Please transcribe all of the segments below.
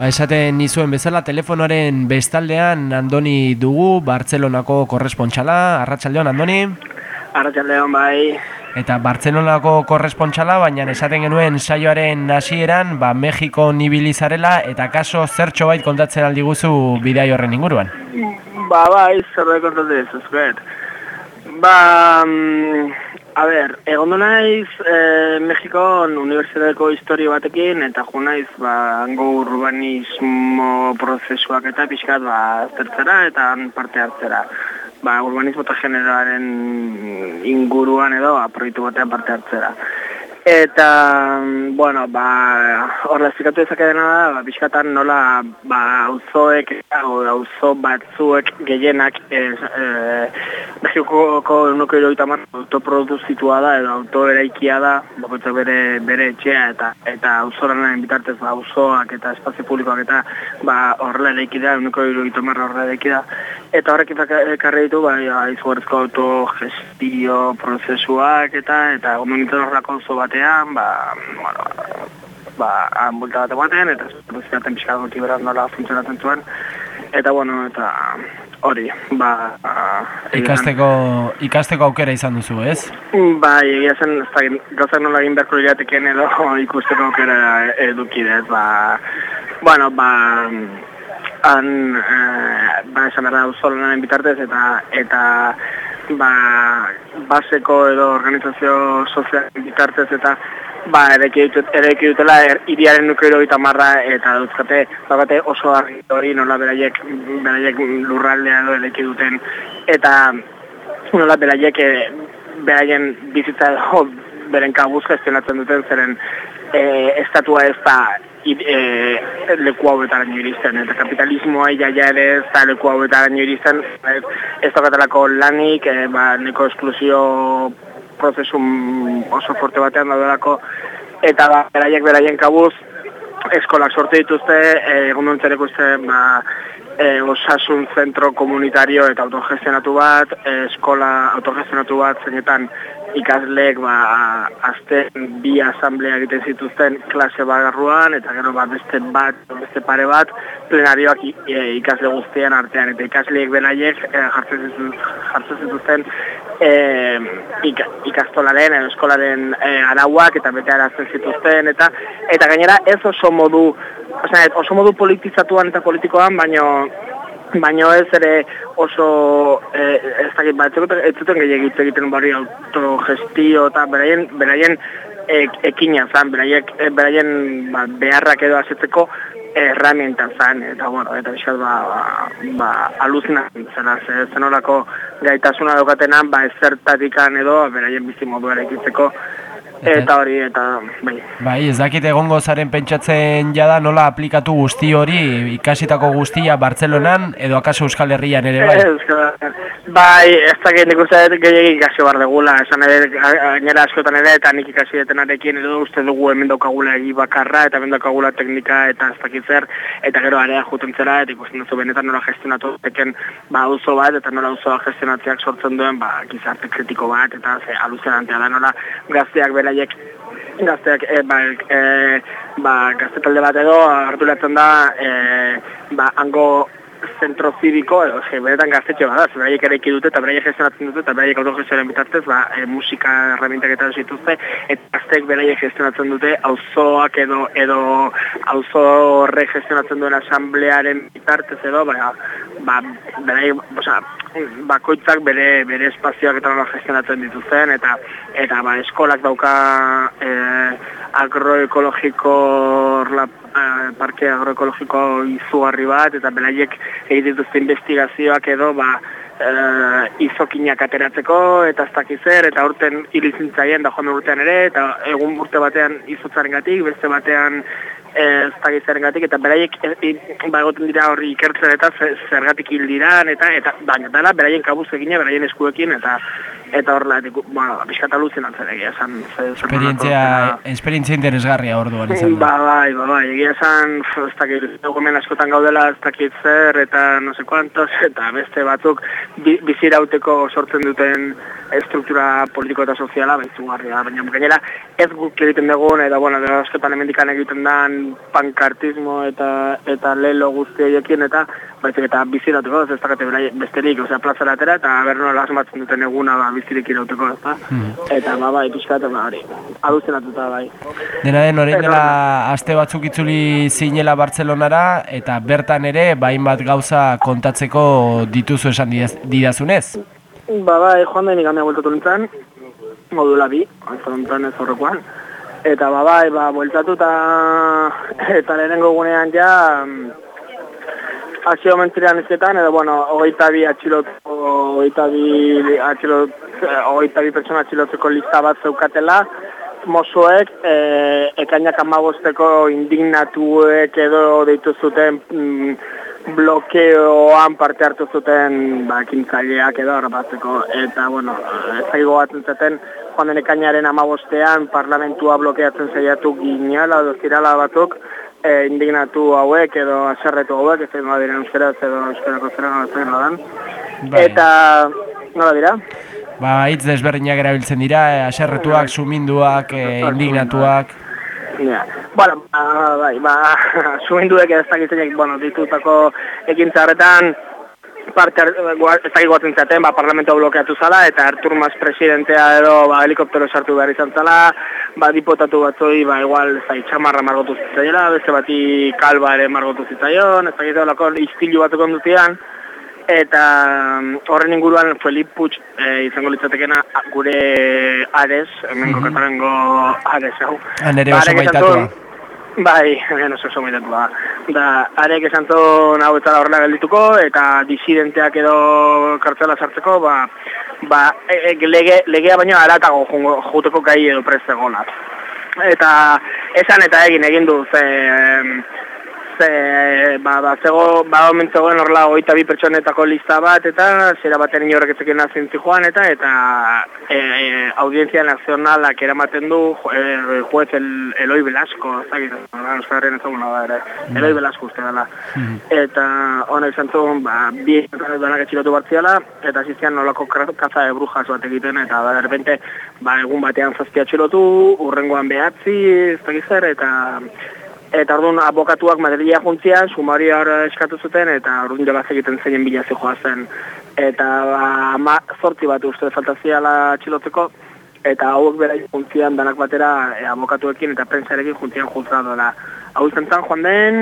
Ba, esaten nizuen bezala telefonoaren bestaldean Andoni dugu, Bartzelonako korrespontxala. Arratxaldeon, Andoni? Arratxaldeon, bai. Eta Bartzelonako korrespontxala, baina esaten genuen saioaren hasieran, ba, Mexiko nibilizarela, eta kaso zertxo bait kontatzen aldi guzu bidea horren inguruan? Ba, bai, zerbait kontatzen ez, ez Ba, mm, A ber, egon naiz e, Mexikon unibertsitateko historio batekin eta jo naiz ba, hango urbanismo prozesuak eta pixkat ba, zertzera eta parte hartzera. Ba, urbanismo eta generoaren inguruan edo ba, proiektu batean parte hartzera. Eta, bueno, ba, hor lezikatu ezak edena da, ba, bizkatan nola, ba, auzoek, auzo batzuek gehienak, ez, e, Mexikoko nuko iroita mar, autoproduzitua da, edo auto eraikia da, bakoitzak bere, bere etxea, eta eta auzoranen bitartez, ba, auzoak eta espazio publikoak eta, ba, horrela eraiki da, nuko iroita mar horrela eraiki da. Eta horrek ekarri ditu, ba, izugarrizko autogestio prozesuak, eta, eta, horrelako auzo bat batean, ba, bueno, ba, han bulta bat ematen, eta espazioaten pixka goti beraz nola funtzionatzen zuen, eta bueno, eta hori, ba... Ikasteko, ikasteko aukera izan duzu, ez? Ba, egia zen, ez da, gauza nola egin beharko irateken edo ikusteko aukera edukidez, ba, bueno, ba, han, eh, ba, esan behar da, uzolonen bitartez, eta, eta, ba, baseko edo organizazio sozial bitartez eta ba, ereki dutela er, iriaren nukero eta marra eta duzkate bakate oso argi hori nola beraiek, beraiek lurraldea edo ereki duten eta nola beraiek eh, beraien bizitza edo beren kabuz gestionatzen duten zeren e, estatua ez da e, leku hauetara iristen, eta kapitalismoa iaia ere ez da leku hauetara iristen, ez, da lanik, e, ba, neko esklusio prozesu oso forte batean daudelako, eta ba, beraiek beraien kabuz, eskolak sorte dituzte, e, egun dontzereko ba, e, osasun zentro komunitario eta autogestionatu bat, eskola autogestionatu bat, zeinetan ikasleek ba, azten bi asamblea egiten zituzten klase bagarruan, eta gero ba, beste bat, beste pare bat, plenarioak e, ikasle guztien artean, eta ikasleek benaiek e, jartzen zituzten e, ikastolaren, eskolaren e, arauak, eta bete arazten zituzten, eta eta gainera ez oso modu, oso modu politizatuan eta politikoan, baino baina ez ere oso eh, ez dakit bat, ez zuten gehiagitze egiten bari autogestio eta beraien, beraien ek, ekina zan, beraiek, eh, beraien ba, beharrak edo azetzeko herramienta zan, eta bueno, eta bizkat ba, ba, aluzna zena, zenolako gaitasuna daukatenan, ba ezertatikan edo beraien bizimodu ere ikitzeko Eta hori, eta bai. Bai, ez dakit egongo zaren pentsatzen jada nola aplikatu guzti hori ikasitako guztia Bartzelonan edo akaso Euskal Herrian ere bai? Bai, ez dakit nik uste dut gehiagik ikasi bar degula, esan ere, gainera askotan ere, eta nik ikasi detenarekin edo uste dugu hemen daukagula egi bakarra, eta hemen daukagula teknika eta ez dakit zer, eta gero area juten zera, eta ikusten duzu benetan nola gestionatu teken, ba, auzo bat, eta nola auzoa gestionatziak sortzen duen, ba, gizarte kritiko bat, eta ze, aluzenantea da nola gazteak bera beraiek gazteak e, ba, e, ba, gazte talde bat edo hartu lehatzen da e, ba, hango zentro zibiko, edo, ze, beretan gaztetxe ze beraiek ere dute, eta beraiek gestionatzen dute, eta beraiek autogesioaren bitartez, ba, e, musika herramientak eta zituzte, eta gazteek beraiek gestionatzen dute, auzoak edo, edo auzo horrek gestionatzen duen asamblearen bitartez edo, ba, ba, beraiek, oza, bakoitzak bere bere espazioak eta nola gestionatzen dituzten eta eta ba eskolak dauka e, agroekologiko la, e, parke agroekologiko izugarri bat eta beraiek egiten dituzte investigazioak edo ba e, izokinak ateratzeko eta ez dakiz eta urten hilizintzaien da joan urtean ere eta egun urte batean izotzaren gatik, beste batean ez da gatik, eta beraiek e, e, ba, egoten dira horri ikertzen eta zergatik hil dira, eta, eta baina dela beraien kabuz egine, beraien eskuekin, eta eta horrela, bueno, pixkata luzien atzen egia esan. Esperientzia, esperientzia interesgarria orduan izan da. Ba, bai, ba, bai, egia esan, ez dakit, egumen askotan gaudela, ez dakit zer, eta no se kuantos, eta beste batzuk bizirauteko sortzen duten estruktura politiko eta soziala, garria, baina gainera ez guk egiten dugun, eta bueno, askotan emendikan egiten dan pankartismo eta eta lelo guzti horiekin, eta baizik eta biziratuko, ez dakate besterik, osea, plazara atera, eta berno lasmatzen duten eguna ba, bizirik irauteko, eta, mm. eta ba, bai, pixkat, ba, hori, aduzen atuta, bai. Dena den, orain dela, aste batzuk itzuli zinela Bartzelonara, eta bertan ere, bain bat gauza kontatzeko dituzu esan didazunez? Ba, bai, joan da, nigamea bultatu nintzen, modula bi, ez horrekoan, eta ba, bai, ba, bultatu eta, eta lehenengo gunean ja, Azio mentzirean izketan, edo, bueno, hogeita bi atxilot, hogeita bi atxilot, hogeita bi pertsona atxilotzeko lista bat zeukatela, mozuek, e, ekainak amagosteko indignatuek edo deitu zuten mm, blokeoan parte hartu zuten ba, kintzaileak edo horretzeko. Eta, bueno, ez zaigo bat entzaten, joan den ekainaren amagostean parlamentua blokeatzen zaiatu ginala, dozirala batuk, e, indignatu hauek edo aserretu hauek, ez da diren euskera edo euskerako zera nola bai. Eta, nola dira? Ba, hitz desberdinak erabiltzen dira, e, aserretuak, suminduak, e, indignatuak. Ja. Bueno, ba, bai, ba, suminduek ez dakitzen, bueno, ditutako ekintzarretan, parte ez da iguatzen zaten, ba, parlamentoa blokeatu zala, eta Artur Mas presidentea edo ba, helikoptero sartu behar izan zala, ba, dipotatu batzoi, ba, igual, ez da, itxamarra margotu zitzaiela, beste bati kalba ere margotu zitzaion, ez da, gizela, lako, iztilu batzuk ondutian, eta mm, horren inguruan Felip Puig e, izango litzatekena gure Ares, hemen mm -hmm. Ares, hau. Han ere oso baitatua. Bai, hemen oso maitatu da. Da, arek esan to nahu eta horrela geldituko, eta disidenteak edo kartzela sartzeko, ba, ba e, e, lege, legea baino aratago juteko gai edo prestegonat. Eta esan eta egin egin du, ze, ze, ba, ba, zego, ba, omen zegoen horrela oita bi pertsonetako lista bat, eta zera baten inorrek etzekin nazintzi joan, eta eta e, e, audientzia nazionalak eramaten du e, juez el, Eloi Velasco, zagit, euskarren ez da ere. Eloi Velasco uste dela. Mm. Eta honek zantu, ba, bi danak etxilotu batziala, eta zizian nolako kaza de brujas bat egiten, eta da, derrepente, ba, egun batean zazpia txilotu, urrengoan behatzi, ez da gizar, eta Eta orduan abokatuak Madridia juntzian, sumario eskatu zuten, eta orduan jabaz egiten zeinen bila joa zen. Eta ba, ma, zortzi bat uste faltaziala txilotzeko, eta hauek bera juntzian danak batera e, abokatuekin eta prentsarekin juntzian juzgadola. Hau izan zan joan den,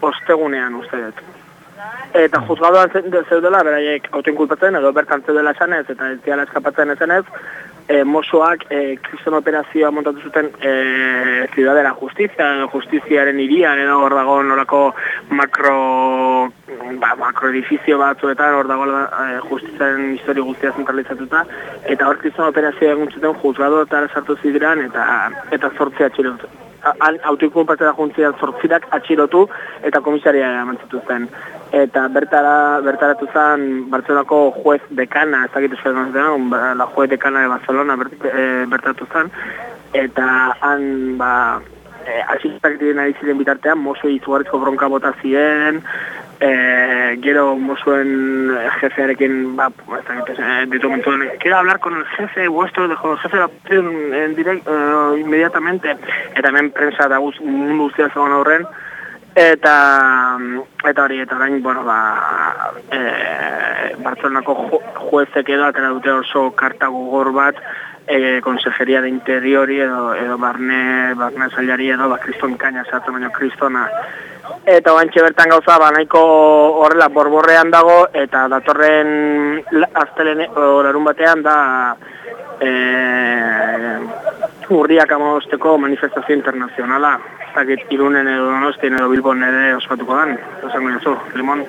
ostegunean uste dut. Eta juzgadoan zeudela, beraiek auten kulpatzen, edo bertan zeudela esanez, eta ez diala eskapatzen ezenez, e, mosoak e, kriston operazioa montatu zuten e, Ciudadela Justizia, Justiziaren irian, edo hor dago nolako makro, ba, makro edifizio batzuetan, hor dago e, justiziaren histori guztia zentralizatuta, eta hor kriston operazioa egun zuten juzgado eta sartu zidiran, eta, eta zortzea txilotu. Autoikun da juntzian zortzirak atxilotu eta komisaria emantzatu zen eta bertara bertaratu zen Bartzelonako juez dekana, ez dakit euskal da, la juez dekana de Barcelona bert, e, bertaratu zen, eta han, ba, e, asistak diren ari ziren bitartean, mozo izugarrizko bronka bota ziren, e, gero mozuen jefearekin, ba, ez dakit, ditu mentuen, quiero hablar con el jefe vuestro, dejo jefe la en direct, e, inmediatamente, eta hemen prensa da guz, mundu guztia zegoen horren, Eta eta hori eta orain bueno ba eh Barcelonako juezek edo atera dute oso karta gogor bat eh Consejería de Interiori edo edo Barne Barne Sailari edo ba Kriston Kaina sartu baino Kristona. Eta bantxe bertan gauza ba nahiko horrela borborrean dago eta datorren astelen larun batean da eh urriak amosteko manifestazio internazionala zakit irunen edo donostin edo bilbon ere ospatuko dan, esan gure zu, limon.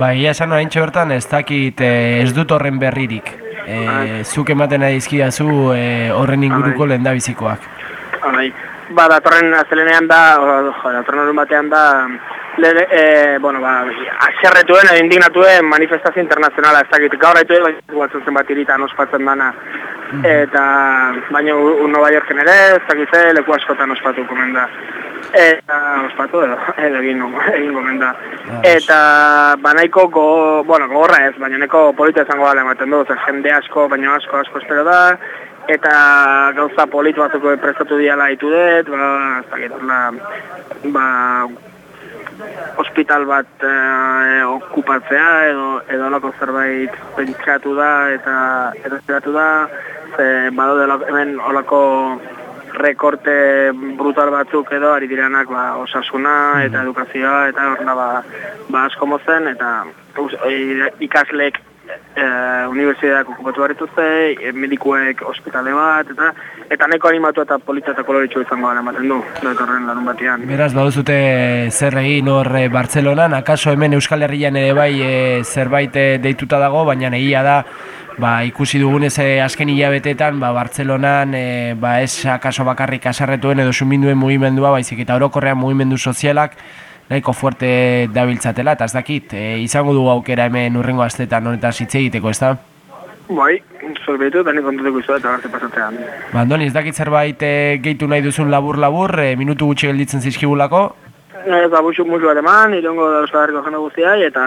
Ba, ia esan noa bertan ez dakit eh, ez dut horren berririk. E, zuk ematen nahi izkidazu e, horren inguruko lehen da bizikoak. Bai, ba, datorren azelenean da, jo, datorren horren batean da, lere, e, bueno, ba, aserretuen edo indignatuen manifestazio internazionala ez dakit. Gaur haitu edo, batzen zen bat iritan ospatzen dana. Eta, baina Nova Yorken ere, ez dakit leku askotan ospatu komen da. Eta, ospatu edo, edo egin, egin gomen da. Eta, ba, nahiko go, bueno, gogorra ez, baina nahiko polita izango dela ematen du, zer jende asko, baina asko asko espero da, eta gauza polit batzuk prestatu diala ditu dut, ba, ez dakit, ba, hospital bat eh, okupatzea edo edo holako zerbait pentsatu da eta eta da ze badaude holako- hemen holako rekorte brutal batzuk edo ari direnak ba, osasuna eta edukazioa eta horrela ba, ba asko mozen eta us- e, ikasleek e, unibertsitateak okupatu behar dituzte, e, medikuek ospitale bat, eta eta neko animatu eta polita eta koloritxu izango gara ematen du, datorren larun batean. Beraz, baduzute zer egin hor eh, Bartzelonan, akaso hemen Euskal Herrian ere bai eh, zerbait eh, deituta dago, baina egia da, ba, ikusi dugunez eh, azken hilabetetan, ba, Bartzelonan, eh, ba, ez akaso bakarrik asarretuen edo suminduen mugimendua, baizik eta orokorrean mugimendu sozialak, nahiko fuerte dabiltzatela, eta ez dakit, eh, izango dugu aukera hemen urrengo astetan honetaz hitz egiteko, ez da? Bai, zorbetu eta nik kontatuko izu eta garze pasatzean. Ba, Andoni, ez dakit zerbait eh, gehitu nahi duzun labur-labur, eh, minutu gutxi gelditzen zizkigulako, Ez da buxu musu bat eman, irongo da Euskal Herriko jende guztiai, eta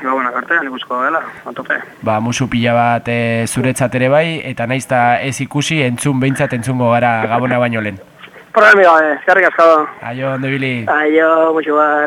gabonak artean ikusko dela, atope. ba, musu pila bat e, zuretzat ere bai, eta naiz ta ez ikusi entzun behintzat entzungo gara gabona baino lehen. Problemi gabe, eskerrik asko. Aio, ondo ibili. Aio, musu bat.